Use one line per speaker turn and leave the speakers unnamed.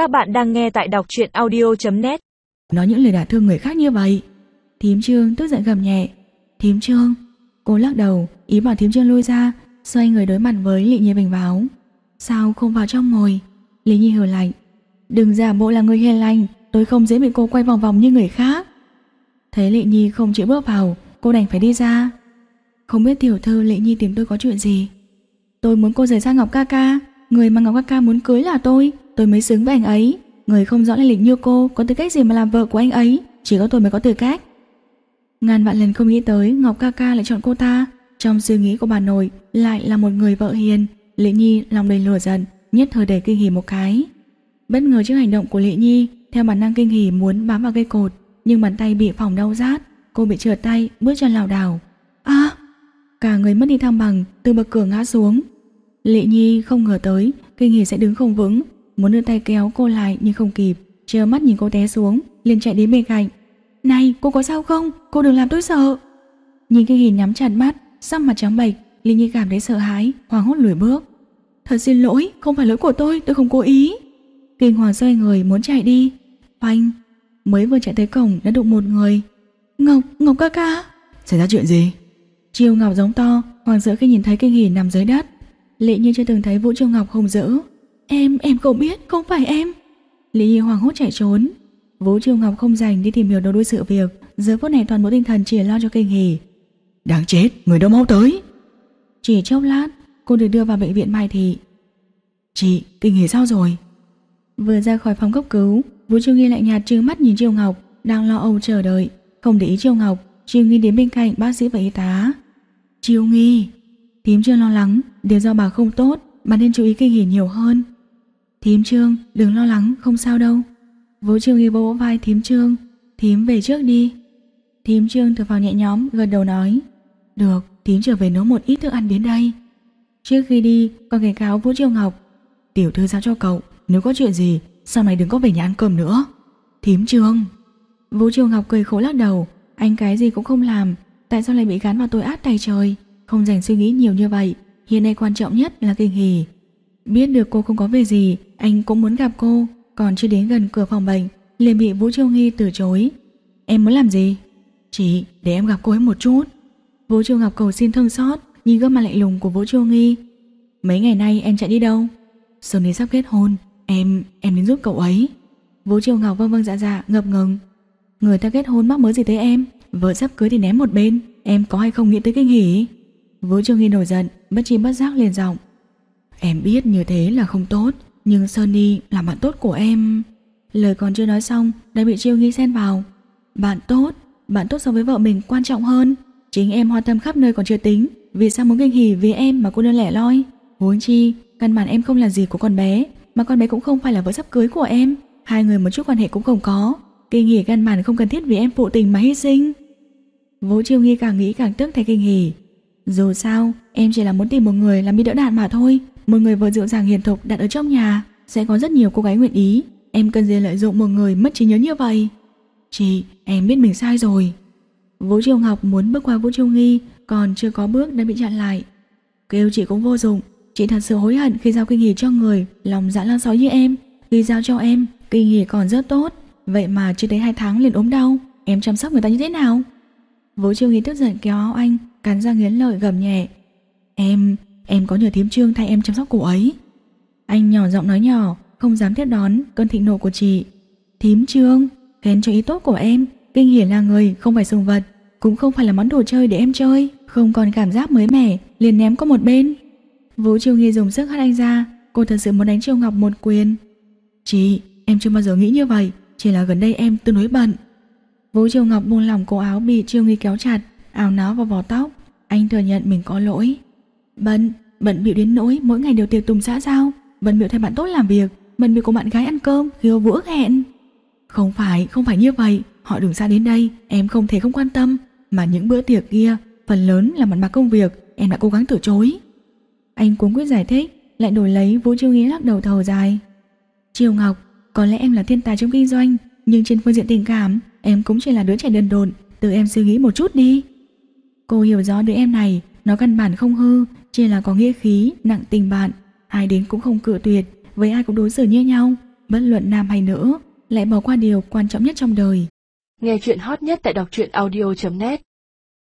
Các bạn đang nghe tại đọc truyện audio.net
Nói những lời đả thương người khác như vậy. Thím Trương tức giận gầm nhẹ. Thím Trương. Cô lắc đầu, ý bảo thím Trương lui ra, Xoay người đối mặt với Lị Nhi bình báo. Sao không vào trong ngồi? Lý Nhi hờ lạnh. Đừng giả bộ là người hiền lành, Tôi không dễ bị cô quay vòng vòng như người khác. Thấy Lị Nhi không chịu bước vào, Cô đành phải đi ra. Không biết tiểu thư Lị Nhi tìm tôi có chuyện gì. Tôi muốn cô rời xa Ngọc ca ca, Người mà Ngọc ca ca muốn cưới là tôi. Tôi mới xứng với anh ấy. Người không rõ lai lịch như cô Có tư cách gì mà làm vợ của anh ấy, Chỉ có tôi mới có tư cách. Ngàn vạn lần không nghĩ tới Ngọc ca ca lại chọn cô ta. Trong suy nghĩ của bà nội, Lại là một người vợ hiền. Lệ Nhi lòng đầy lửa giận, Nhất thời để kinh hỉ một cái. Bất ngờ trước hành động của Lệ Nhi, Theo bản năng kinh hỉ muốn bám vào cây cột, Nhưng bàn tay bị phòng đau rát, Cô bị trượt tay, bước chân lảo đảo. À Cả người mất đi thăng bằng, Từ bậc cửa ngã xuống. Lệ Nhi không ngờ tới, Kinh hỉ sẽ đứng không vững. Muốn đưa tay kéo cô lại nhưng không kịp Chờ mắt nhìn cô té xuống liền chạy đến bên cạnh. Này cô có sao không? Cô đừng làm tôi sợ. Nhìn Kinh hỉ nhắm chặt mắt Sắc mặt trắng bệch Lệ Nhi cảm thấy sợ hãi Hoàng hốt lùi bước. Thật xin lỗi không phải lỗi của tôi tôi không cố ý. Kinh hoàng xoay người muốn chạy đi. Phanh Mới vừa chạy tới cổng đã đụng một người. Ngọc, Ngọc ca ca.
Xảy ra chuyện gì?
Chiêu Ngọc giống to Hoàng sợ khi nhìn thấy kinh hỉ nằm dưới đất. Lệ Nhi chưa từng thấy Vũ Chiêu Ngọc không dữ Em, em không biết, không phải em. Nhi hoàng hốt chạy trốn. Vũ Chiêu Ngọc không dành đi tìm hiểu đầu đuôi sự việc. Giờ phút này toàn bộ tinh thần chỉ lo cho kinh hỉ
Đáng chết, người đâu mau tới.
Chỉ chốc lát Cô được đưa vào bệnh viện Mai Thị.
Chị, kinh hỉ sao rồi?
Vừa ra khỏi phòng cấp cứu Vũ Chiêu Nghi lại nhạt trừng mắt nhìn Chiêu Ngọc Đang lo âu chờ đợi. Không để ý Chiêu Ngọc Chiêu Nghi đến bên cạnh bác sĩ và y tá. Chiêu Nghi? Thím Trương lo lắng Đều do bà không tốt Bà nên chú ý kinh hỉ nhiều hơn Thím Trương, đừng lo lắng, không sao đâu. Vũ Trương Nghi vỗ vai thím Trương. Thím, về trước đi. Thím Trương thở vào nhẹ nhóm gật đầu nói, Được, thím trở về nấu một ít thức ăn đến đây. Trước khi đi, con cảnh cáo Vũ triều Ngọc, Tiểu thư giao cho cậu, Nếu có chuyện gì, sau này đừng có về nhà ăn cơm nữa. Thím Trương. Vũ triều Ngọc cười khổ lắc đầu, Anh cái gì cũng không làm, Tại sao lại bị gắn vào tội ác tay trời? Không dành suy nghĩ nhiều như vậy, Hiện nay quan trọng nhất là kinh hỉ Biết được cô không có về gì Anh cũng muốn gặp cô Còn chưa đến gần cửa phòng bệnh liền bị Vũ Chiêu Nghi từ chối. Em muốn làm gì? Chị để em gặp cô ấy một chút. Vũ Chiêu Ngọc cầu xin thương xót Nhìn gương mặt lạnh lùng của Vũ Chiêu Nghi Mấy ngày nay em chạy đi đâu? Sơn đi sắp kết hôn Em, em đến giúp cậu ấy. Vũ Chiêu Ngọc vâng vâng dạ dạ ngập ngừng. Người ta kết hôn mắc mới gì tới em? Vợ sắp cưới thì ném một bên Em có hay không nghĩ tới kinh hỉ? Vũ Chiêu Nghi nổi giận Bất chi bất giác liền giọng Em biết như thế là không tốt Nhưng Sunny là bạn tốt của em. Lời còn chưa nói xong Đã bị Chiêu Nghi xen vào. Bạn tốt, bạn tốt so với vợ mình quan trọng hơn. Chính em hoa tâm khắp nơi còn chưa tính Vì sao muốn kinh hỉ vì em mà cô đơn lẻ loi? Huống chi, căn bản em không là gì của con bé Mà con bé cũng không phải là vợ sắp cưới của em. Hai người một chút quan hệ cũng không có. Kinh hỉ căn bản không cần thiết vì em phụ tình mà hy sinh. Vũ Chiêu Nghi càng nghĩ càng tức thấy kinh hỉ. Dù sao, em chỉ là muốn tìm một người làm bị đỡ đạn mà thôi. Một người vợ dịu dàng hiền thục đặt ở trong nhà Sẽ có rất nhiều cô gái nguyện ý. Em cần gì lợi dụng một người mất trí nhớ như vậy? Chị, em biết mình sai rồi. Vũ Triều Ngọc muốn bước qua Vũ Triều Nghi Còn chưa có bước đã bị chặn lại. Kêu chị cũng vô dụng. Chị thật sự hối hận khi giao kinh nghỉ cho người Lòng dạ lan sói như em. Khi giao cho em, kinh nghỉ còn rất tốt. Vậy mà chưa tới hai tháng liền ốm đau. Em chăm sóc người ta như thế nào? Vũ Triều Nghi tức giận kéo áo anh Cắn ra nghiến lợi gầm nhẹ. Em, em có nhờ thím trương thay em chăm sóc cô ấy. Anh nhỏ giọng nói nhỏ Không dám tiếp đón cơn thịnh nộ của chị. Thím trương, khen cho ý tốt của em. Kinh hiển là người, không phải sùng vật Cũng không phải là món đồ chơi để em chơi. Không còn cảm giác mới mẻ Liền ném qua một bên. Vũ Triều Nghi dùng sức hất anh ra Cô thật sự muốn đánh Triều Ngọc một quyền. Chị, em chưa bao giờ nghĩ như vậy Chỉ là gần đây em tương đối bận. Vũ Triều Ngọc buông lỏng cổ áo bị Triều Nghi kéo chặt Áo náo vào vỏ tóc. Anh thừa nhận mình có lỗi. Bận, bận bịu đến nỗi mỗi ngày đều tiệc tùng xã giao. Bận bịu thay bạn tốt làm việc Bận bịu cùng bạn gái ăn cơm khiêu vũ ước hẹn. Không phải, không phải như vậy. Họ đường xa đến đây, em không thể không quan tâm. Mà những bữa tiệc kia Phần lớn là mặt bạc công việc Em đã cố gắng từ chối. Anh cuống quyết giải thích Lại đổi lấy Vũ Chiêu Nghĩa lắc đầu thở dài. Chiêu Ngọc, có lẽ em là thiên tài trong kinh doanh Nhưng trên phương diện tình cảm Em cũng chỉ là đứa trẻ đơn độn. Tự em suy nghĩ một chút đi. Cô hiểu rõ đứa em này Nó căn bản không hư chỉ là có nghĩa khí, nặng tình bạn Ai đến cũng không cự tuyệt Với ai cũng đối xử như nhau bất luận nam hay nữ, lại bỏ qua điều quan trọng nhất trong đời.
Nghe chuyện hot nhất tại đọc truyện audio.net